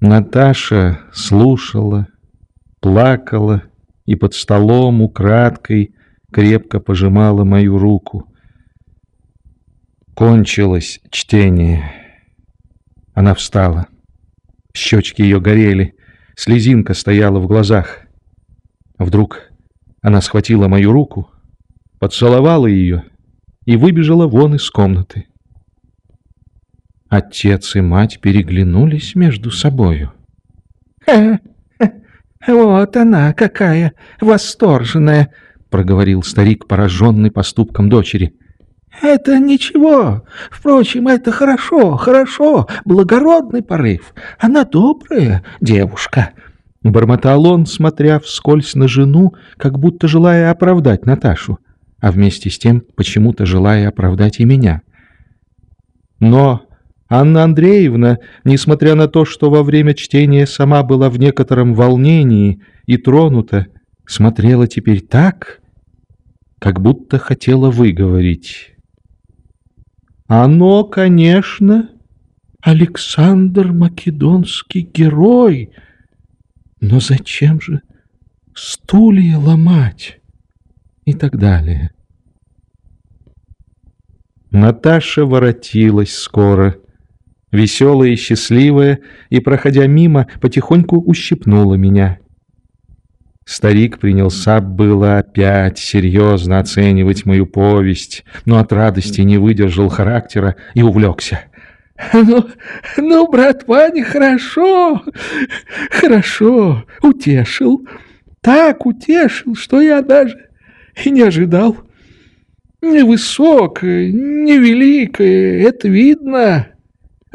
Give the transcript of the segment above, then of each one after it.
Наташа слушала, плакала и под столом украдкой крепко пожимала мою руку. Кончилось чтение. Она встала. Щечки ее горели, слезинка стояла в глазах. Вдруг она схватила мою руку, поцеловала ее и выбежала вон из комнаты. Отец и мать переглянулись между собою. «Ха, ха, вот она какая восторженная!» — проговорил старик, пораженный поступком дочери. «Это ничего. Впрочем, это хорошо, хорошо, благородный порыв. Она добрая девушка». Бормотал он, смотря вскользь на жену, как будто желая оправдать Наташу, а вместе с тем почему-то желая оправдать и меня. Но Анна Андреевна, несмотря на то, что во время чтения сама была в некотором волнении и тронута, смотрела теперь так, как будто хотела выговорить. «Оно, конечно, Александр Македонский герой, но зачем же стулья ломать?» и так далее. Наташа воротилась скоро, веселая и счастливая, и, проходя мимо, потихоньку ущипнула меня. Старик принялся было опять серьезно оценивать мою повесть, но от радости не выдержал характера и увлекся. «Ну, ну, брат Ваня, хорошо, хорошо, утешил, так утешил, что я даже и не ожидал. Невысокое, невеликое, это видно.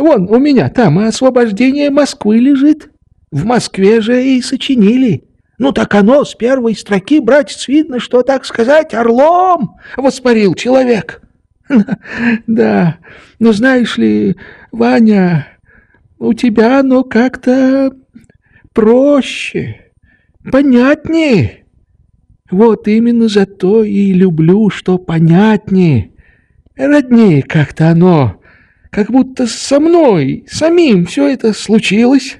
Вон у меня там освобождение Москвы лежит. В Москве же и сочинили». Ну так оно с первой строки, братец, видно, что, так сказать, орлом воспарил человек. Да, но знаешь ли, Ваня, у тебя оно как-то проще, понятнее. Вот именно за то и люблю, что понятнее. Роднее как-то оно, как будто со мной, самим все это случилось.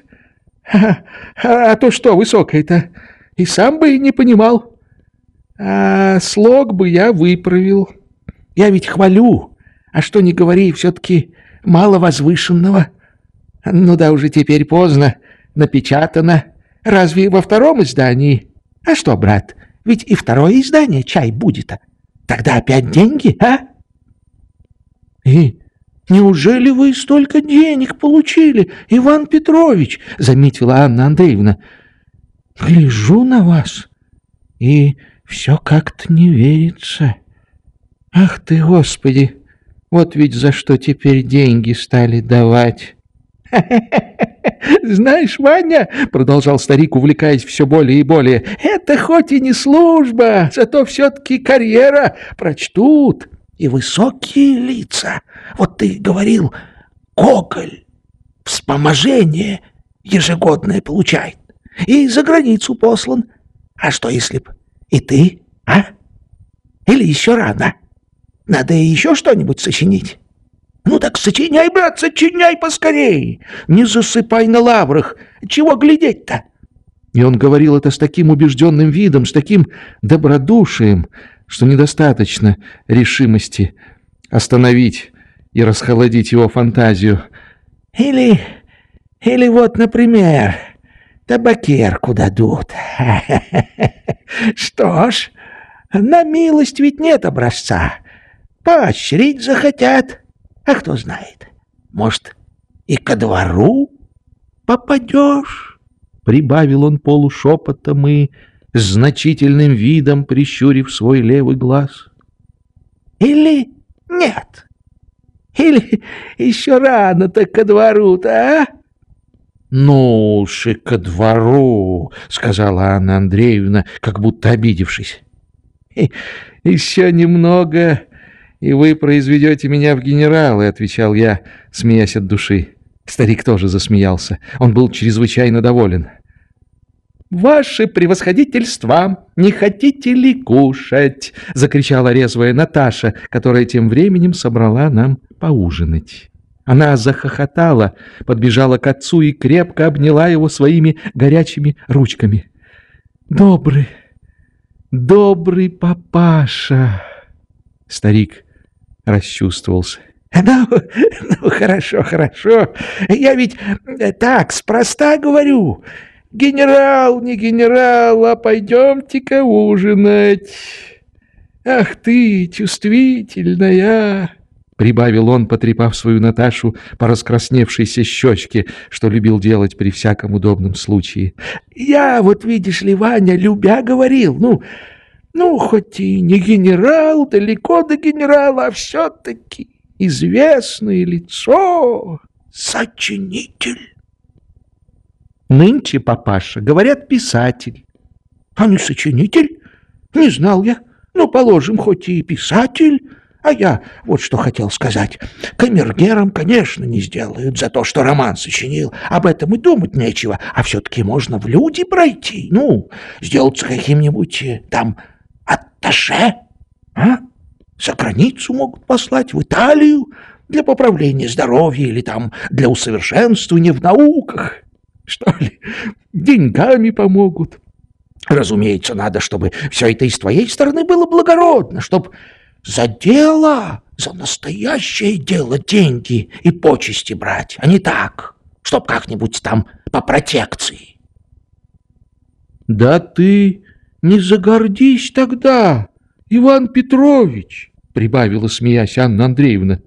А, а то что высокое-то? и сам бы не понимал. А слог бы я выправил. Я ведь хвалю, а что не говори, все-таки мало возвышенного. Ну да, уже теперь поздно, напечатано. Разве во втором издании? А что, брат, ведь и второе издание чай будет. Тогда опять деньги, а? И неужели вы столько денег получили, Иван Петрович? Заметила Анна Андреевна. Гляжу на вас, и все как-то не верится. Ах ты, Господи, вот ведь за что теперь деньги стали давать. «Знаешь, Ваня, — продолжал старик, увлекаясь все более и более, — это хоть и не служба, зато все-таки карьера прочтут. И высокие лица. Вот ты говорил, Гоголь вспоможение ежегодное получает и за границу послан. А что, если б и ты, а? Или еще рано? Надо еще что-нибудь сочинить. Ну так сочиняй, брат, сочиняй поскорей. Не засыпай на лаврах. Чего глядеть-то? И он говорил это с таким убежденным видом, с таким добродушием, что недостаточно решимости остановить и расхолодить его фантазию. Или... или вот, например табакерку дадут. Что ж, на милость ведь нет образца. Поощрить захотят. А кто знает, может, и ко двору попадешь? Прибавил он полушепотом и с значительным видом прищурив свой левый глаз. Или нет? Или еще рано-то ко двору-то, а? «Ну уж и ко двору», — сказала Анна Андреевна, как будто обидевшись. «Еще немного, и вы произведете меня в генералы», — отвечал я, смеясь от души. Старик тоже засмеялся. Он был чрезвычайно доволен. «Ваше превосходительство! Не хотите ли кушать?» — закричала резвая Наташа, которая тем временем собрала нам поужинать. Она захохотала, подбежала к отцу и крепко обняла его своими горячими ручками. «Добрый, добрый папаша!» Старик расчувствовался. «Ну, ну, хорошо, хорошо. Я ведь так, спроста говорю. Генерал, не генерал, а пойдемте-ка ужинать. Ах ты, чувствительная!» Прибавил он, потрепав свою Наташу по раскрасневшейся щечке, что любил делать при всяком удобном случае. «Я вот, видишь ли, Ваня, любя говорил, ну, ну, хоть и не генерал, далеко до генерала, а все-таки известное лицо, сочинитель». «Нынче, папаша, говорят, писатель». «А не сочинитель? Не знал я. Ну, положим, хоть и писатель». А я вот что хотел сказать. Камергером, конечно, не сделают за то, что роман сочинил. Об этом и думать нечего. А все-таки можно в люди пройти. Ну, сделаться каким-нибудь э, там атташе. А? За границу могут послать, в Италию, для поправления здоровья или там для усовершенствования в науках. Что ли, деньгами помогут. Разумеется, надо, чтобы все это и с твоей стороны было благородно, чтобы за дело, за настоящее дело деньги и почести брать, а не так, чтоб как-нибудь там по протекции. Да ты не загордись тогда, Иван Петрович, прибавила, смеясь Анна Андреевна.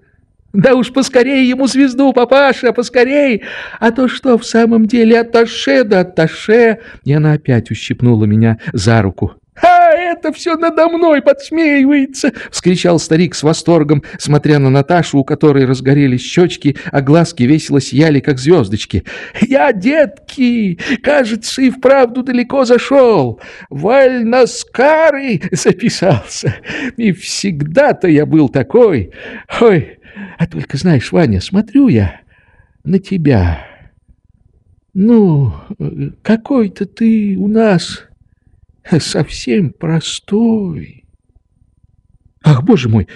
Да уж поскорее ему звезду, папаша, поскорей! А то что в самом деле атташе да атташе!» И она опять ущипнула меня за руку. «А это все надо мной подсмеивается!» — вскричал старик с восторгом, смотря на Наташу, у которой разгорелись щечки, а глазки весело сияли, как звездочки. «Я, детки, кажется, и вправду далеко зашел. Вальнаскары записался. И всегда-то я был такой. Ой, а только знаешь, Ваня, смотрю я на тебя. Ну, какой-то ты у нас совсем простой. Ах, боже мой,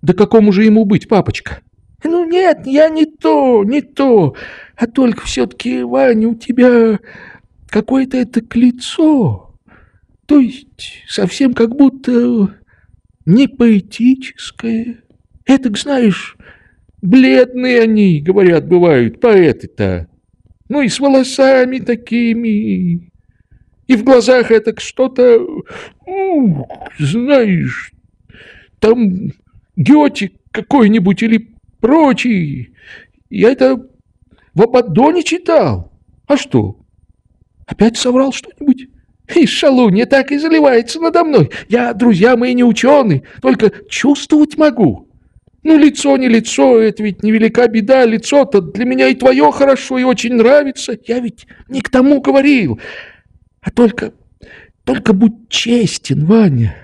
да какому же ему быть, папочка? Ну нет, я не то, не то, а только все-таки, Ваня, у тебя какое-то это лицо, то есть совсем как будто не поэтическое. Это, знаешь, бледные они, говорят, бывают, поэты-то. Ну и с волосами такими, и в глазах это что-то, знаешь, там Гёте какой-нибудь или прочий. Я это в Абаддоне читал. А что? Опять соврал что-нибудь? И шалунья так и заливается надо мной. Я, друзья мои, не ученый, только чувствовать могу. Ну, лицо не лицо, это ведь невелика беда. Лицо-то для меня и твое хорошо, и очень нравится. Я ведь не к тому говорил. А только, только будь честен, Ваня,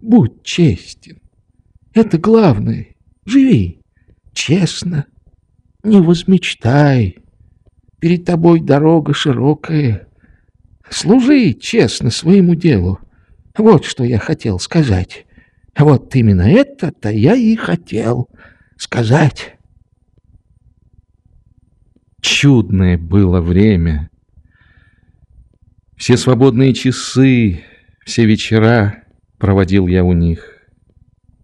будь честен. Это главное. Живи честно, не возмечтай. Перед тобой дорога широкая. Служи честно своему делу. Вот что я хотел сказать. Вот именно это-то я и хотел сказать. Чудное было время, все свободные часы, все вечера проводил я у них.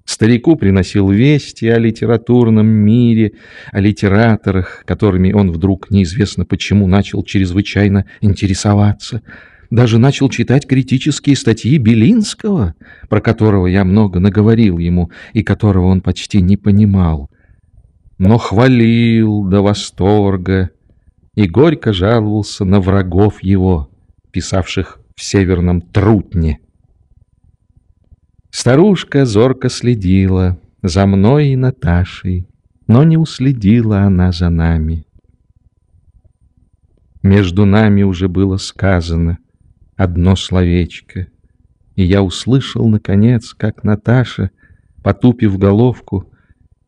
Старику приносил вести о литературном мире, о литераторах, которыми он вдруг неизвестно почему начал чрезвычайно интересоваться. Даже начал читать критические статьи Белинского, про которого я много наговорил ему и которого он почти не понимал. Но хвалил до восторга и горько жаловался на врагов его — писавших в северном Трутне. Старушка зорко следила за мной и Наташей, но не уследила она за нами. Между нами уже было сказано одно словечко, и я услышал, наконец, как Наташа, потупив головку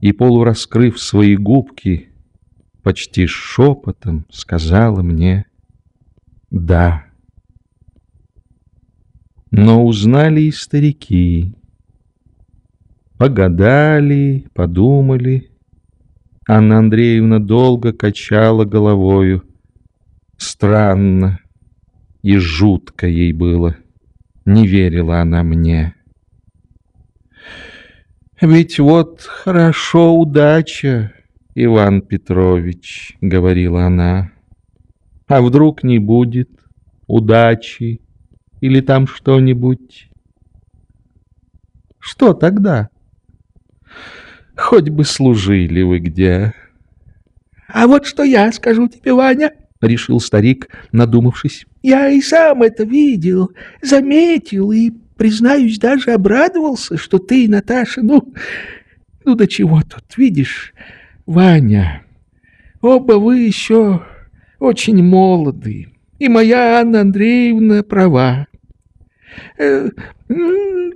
и полураскрыв свои губки, почти шепотом сказала мне «да». Но узнали и старики. Погадали, подумали Анна Андреевна долго качала головою. Странно и жутко ей было. Не верила она мне. «Ведь вот хорошо удача, Иван Петрович», — говорила она. «А вдруг не будет удачи или там что-нибудь?» «Что тогда?» «Хоть бы служили вы где». «А вот что я скажу тебе, Ваня», — решил старик, надумавшись. «Я и сам это видел, заметил и признаюсь, даже обрадовался, что ты, Наташа, ну, ну до чего тут, видишь, Ваня, оба вы еще очень молоды, и моя Анна Андреевна права. Э,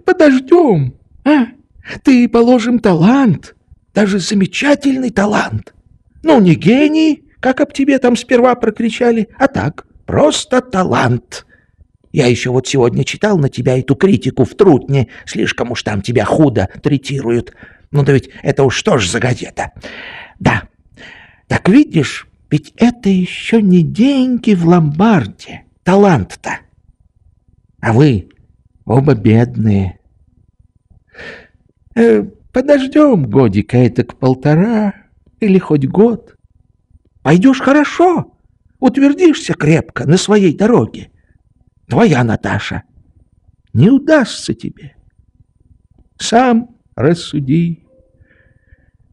подождем, а? Ты, положим, талант, даже замечательный талант. Ну, не гений, как об тебе там сперва прокричали, а так, просто талант. Я еще вот сегодня читал на тебя эту критику в Трутне. Слишком уж там тебя худо третируют. Ну да ведь это уж что ж за газета? Да. Так видишь, ведь это еще не деньги в ломбарде. Талант-то. А вы оба бедные. Э, подождем годика это к полтора или хоть год. Пойдешь хорошо, утвердишься крепко на своей дороге твоя Наташа. Не удастся тебе. Сам рассуди.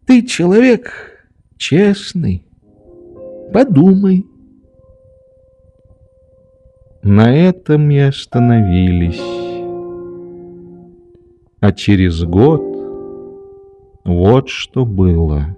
Ты человек честный. Подумай. На этом и остановились. А через год вот что было.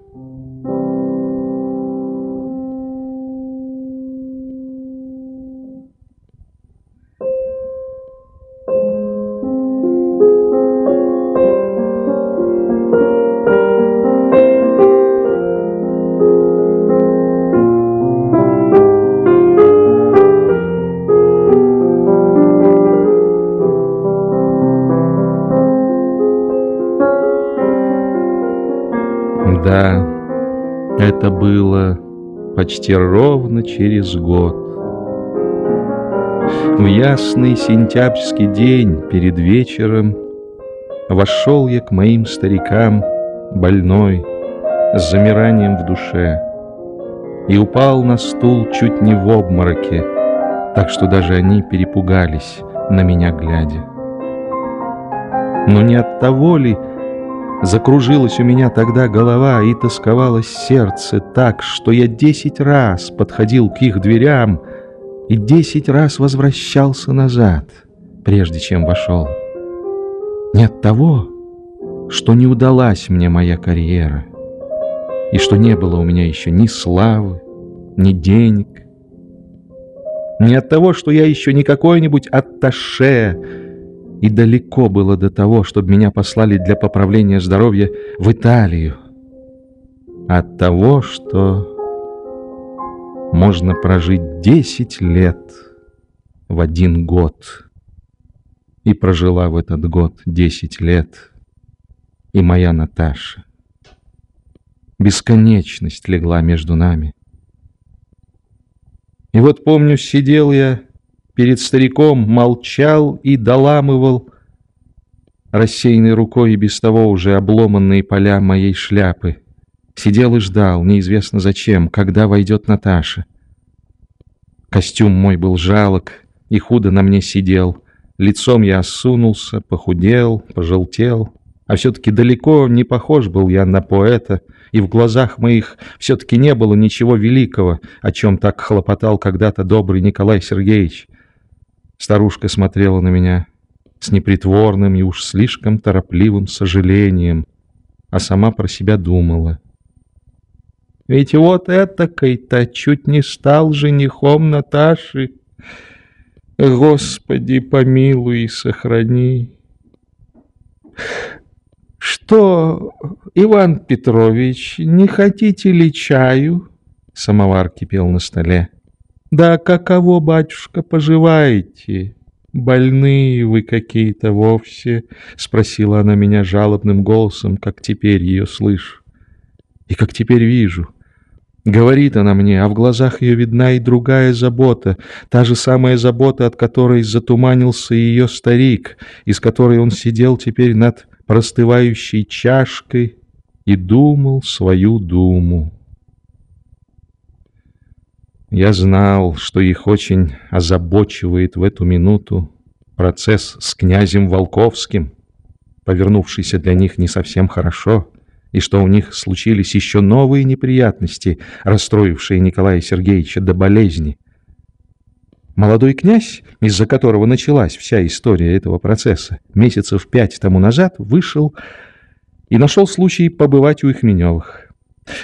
Это было почти ровно через год. В ясный сентябрьский день перед вечером Вошел я к моим старикам, больной, С замиранием в душе, И упал на стул чуть не в обмороке, Так что даже они перепугались, на меня глядя. Но не от того ли, Закружилась у меня тогда голова и тосковалось сердце так, что я десять раз подходил к их дверям и десять раз возвращался назад, прежде чем вошел. Не от того, что не удалась мне моя карьера, и что не было у меня еще ни славы, ни денег, не от того, что я еще не какой-нибудь атташе, и далеко было до того, чтобы меня послали для поправления здоровья в Италию. От того, что можно прожить десять лет в один год. И прожила в этот год десять лет и моя Наташа. Бесконечность легла между нами. И вот помню, сидел я перед стариком молчал и доламывал рассеянной рукой и без того уже обломанные поля моей шляпы. Сидел и ждал, неизвестно зачем, когда войдет Наташа. Костюм мой был жалок и худо на мне сидел. Лицом я осунулся, похудел, пожелтел. А все-таки далеко не похож был я на поэта, и в глазах моих все-таки не было ничего великого, о чем так хлопотал когда-то добрый Николай Сергеевич. Старушка смотрела на меня с непритворным и уж слишком торопливым сожалением, а сама про себя думала. Ведь вот этакой-то чуть не стал женихом Наташи. Господи, помилуй и сохрани. Что, Иван Петрович, не хотите ли чаю? Самовар кипел на столе. Да каково, батюшка, поживаете? Больные вы какие-то вовсе? Спросила она меня жалобным голосом, как теперь ее слышу. И как теперь вижу. Говорит она мне, а в глазах ее видна и другая забота, та же самая забота, от которой затуманился ее старик, из которой он сидел теперь над простывающей чашкой и думал свою думу. Я знал, что их очень озабочивает в эту минуту процесс с князем Волковским, повернувшийся для них не совсем хорошо, и что у них случились еще новые неприятности, расстроившие Николая Сергеевича до болезни. Молодой князь, из-за которого началась вся история этого процесса, месяцев пять тому назад вышел и нашел случай побывать у Ихменевых.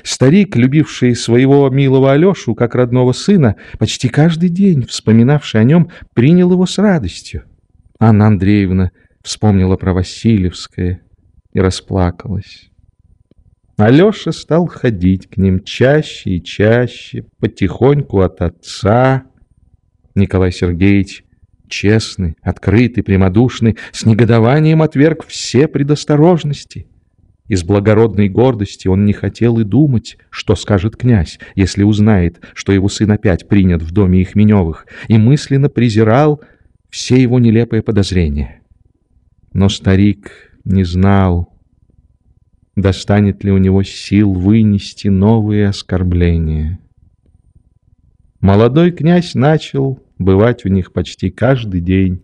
Старик, любивший своего милого Алешу как родного сына, почти каждый день, вспоминавший о нем, принял его с радостью. Анна Андреевна вспомнила про Васильевское и расплакалась. Алеша стал ходить к ним чаще и чаще, потихоньку от отца. Николай Сергеевич, честный, открытый, прямодушный, с негодованием отверг все предосторожности. Из благородной гордости он не хотел и думать, что скажет князь, если узнает, что его сын опять принят в доме Ихменевых, и мысленно презирал все его нелепые подозрения. Но старик не знал, достанет ли у него сил вынести новые оскорбления. Молодой князь начал бывать у них почти каждый день.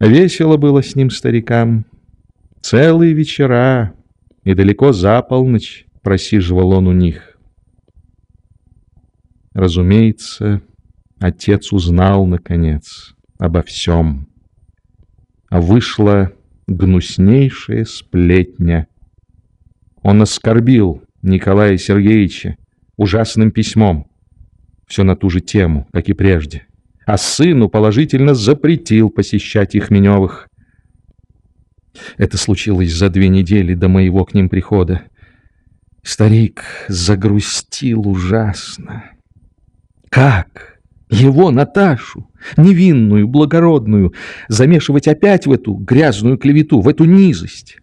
Весело было с ним старикам, Целые вечера и далеко за полночь просиживал он у них. Разумеется, отец узнал, наконец, обо всем. А вышла гнуснейшая сплетня. Он оскорбил Николая Сергеевича ужасным письмом. Все на ту же тему, как и прежде. А сыну положительно запретил посещать их Меневых. Это случилось за две недели до моего к ним прихода. Старик загрустил ужасно. Как? Его, Наташу, невинную, благородную, замешивать опять в эту грязную клевету, в эту низость?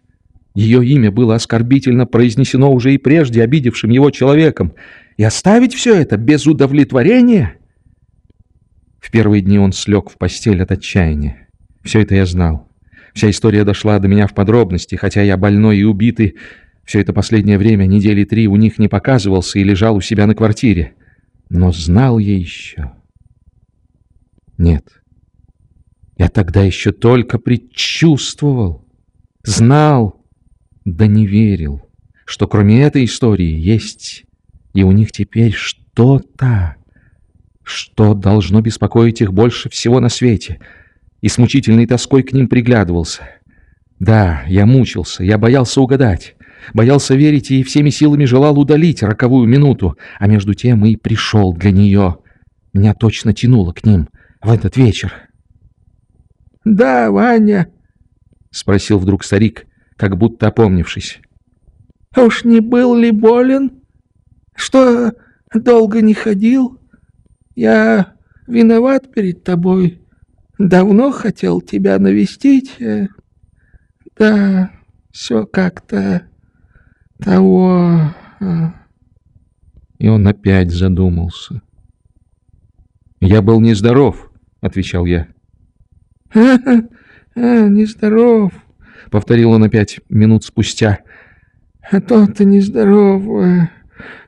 Ее имя было оскорбительно произнесено уже и прежде обидевшим его человеком. И оставить все это без удовлетворения? В первые дни он слег в постель от отчаяния. Все это я знал. Вся история дошла до меня в подробности, хотя я больной и убитый. Все это последнее время, недели три, у них не показывался и лежал у себя на квартире. Но знал я еще. Нет. Я тогда еще только предчувствовал. Знал, да не верил, что кроме этой истории есть и у них теперь что-то, что должно беспокоить их больше всего на свете — и с мучительной тоской к ним приглядывался. Да, я мучился, я боялся угадать, боялся верить и всеми силами желал удалить роковую минуту, а между тем и пришел для нее. Меня точно тянуло к ним в этот вечер. — Да, Ваня, — спросил вдруг старик, как будто опомнившись. — Уж не был ли болен? Что долго не ходил? Я виноват перед тобой. Давно хотел тебя навестить. Э, да, все как-то того... Э». И он опять задумался. «Я был нездоров», — отвечал я. «А, а, нездоров», — повторил он опять минут спустя. «А то ты нездоров. Э.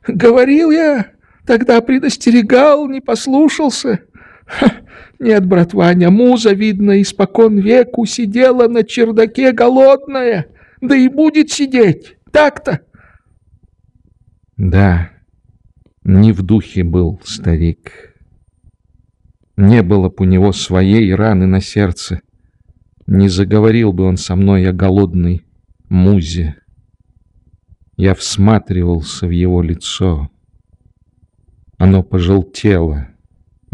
Говорил я, тогда предостерегал, не послушался. Нет, брат Ваня, муза, видно, испокон веку сидела на чердаке голодная, да и будет сидеть, так-то. Да, не в духе был старик. Не было б у него своей раны на сердце. Не заговорил бы он со мной о голодной музе. Я всматривался в его лицо. Оно пожелтело.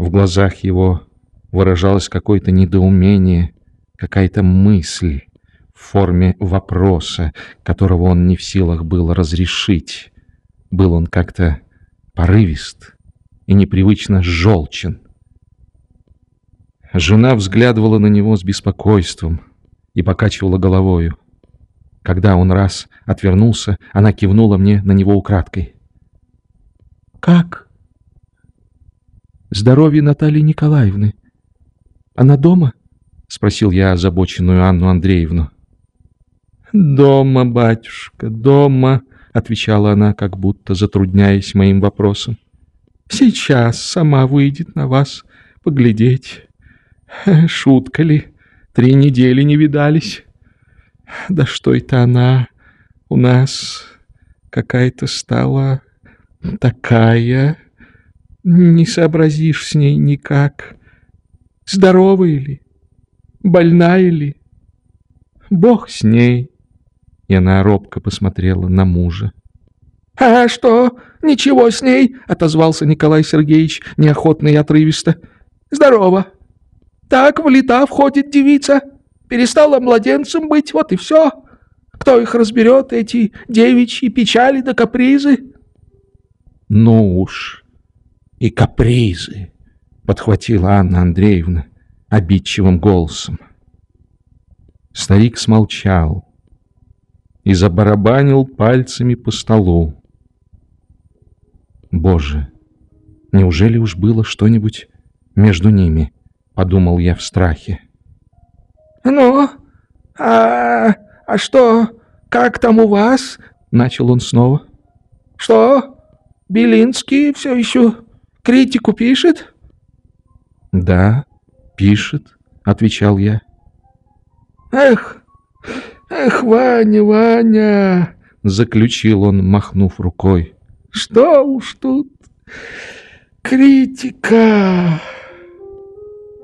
В глазах его выражалось какое-то недоумение, какая-то мысль в форме вопроса, которого он не в силах был разрешить. Был он как-то порывист и непривычно желчен. Жена взглядывала на него с беспокойством и покачивала головою. Когда он раз отвернулся, она кивнула мне на него украдкой. «Как?» «Здоровье Натальи Николаевны. Она дома?» — спросил я озабоченную Анну Андреевну. «Дома, батюшка, дома», — отвечала она, как будто затрудняясь моим вопросом. «Сейчас сама выйдет на вас поглядеть. Шутка ли, три недели не видались. Да что это она у нас какая-то стала такая, не сообразишь с ней никак. Здоровая ли, больная ли? Бог с ней». И она робко посмотрела на мужа. «А что? Ничего с ней?» — отозвался Николай Сергеевич неохотно и отрывисто. «Здорово. Так в лета входит девица. Перестала младенцем быть, вот и все. Кто их разберет, эти девичьи печали да капризы?» «Ну уж, и капризы!» — подхватила Анна Андреевна обидчивым голосом. Старик смолчал и забарабанил пальцами по столу. «Боже, неужели уж было что-нибудь между ними?» — подумал я в страхе. «Ну, а, а что, как там у вас?» — начал он снова. «Что, Белинский все еще критику пишет?» «Да, пишет», — отвечал я. «Эх, «Эх, Ваня, Ваня!» — заключил он, махнув рукой. «Что уж тут критика!»